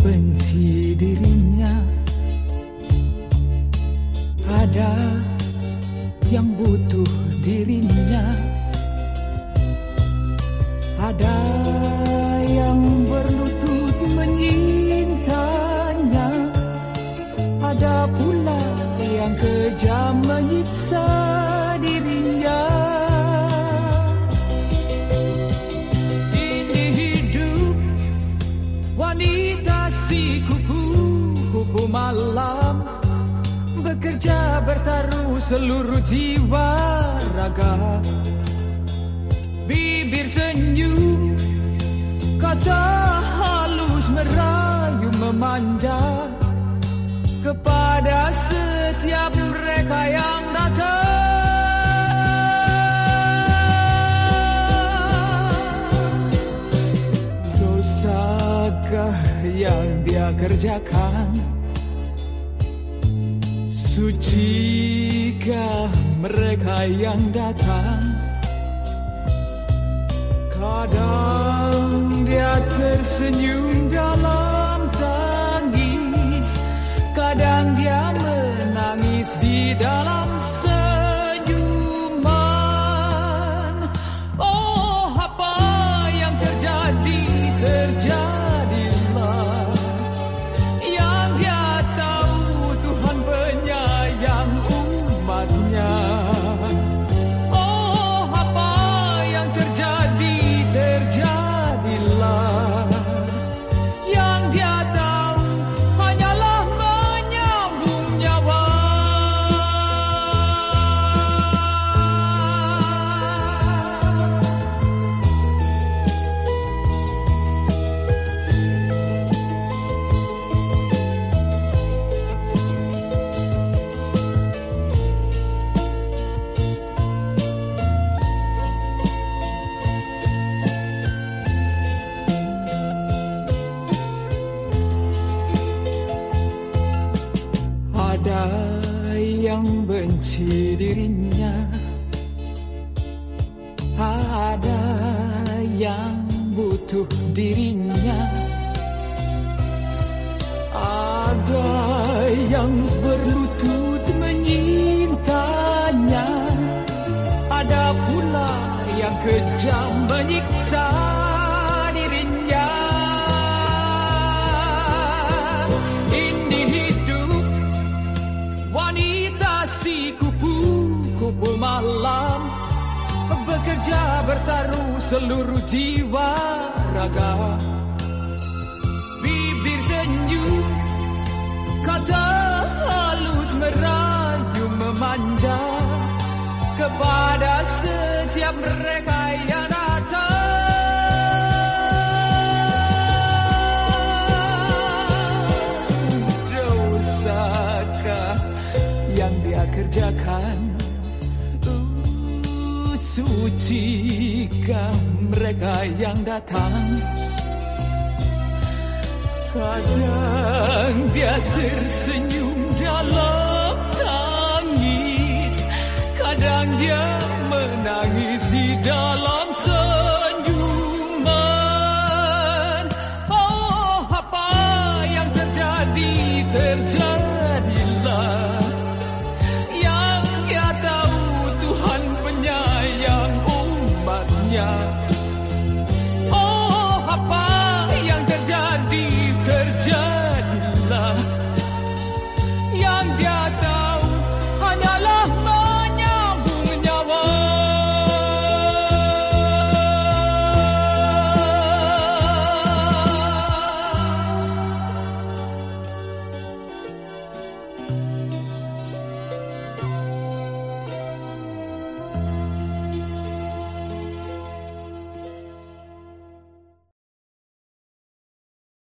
Benci dirinya. Ada yang butuh dirinya. Ada yang berlutut menyintanya. Ada pula yang kejam menyiksa. Seluruh jiwa raga Bibir senyum Kata halus merayu memanja kepada setiap mereka yang datang. Dosakah yang dia kerjakan? Sucikah mereka yang datang? Kadang dia tersenyum dalam yang benci dirinya. Ada yang butuh dirinya. Ada yang berlutut menyintanya. Ada pula yang kejam menyiksa malam Bekerja bertaruh seluruh jiwa raga. Bibir senyum Kata halus merayu memanja. Kepada setiap mereka yang Sucikah mereka yang datang. Kadang dia tersenyum dalam